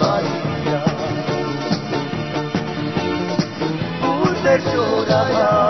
María, usted llorará.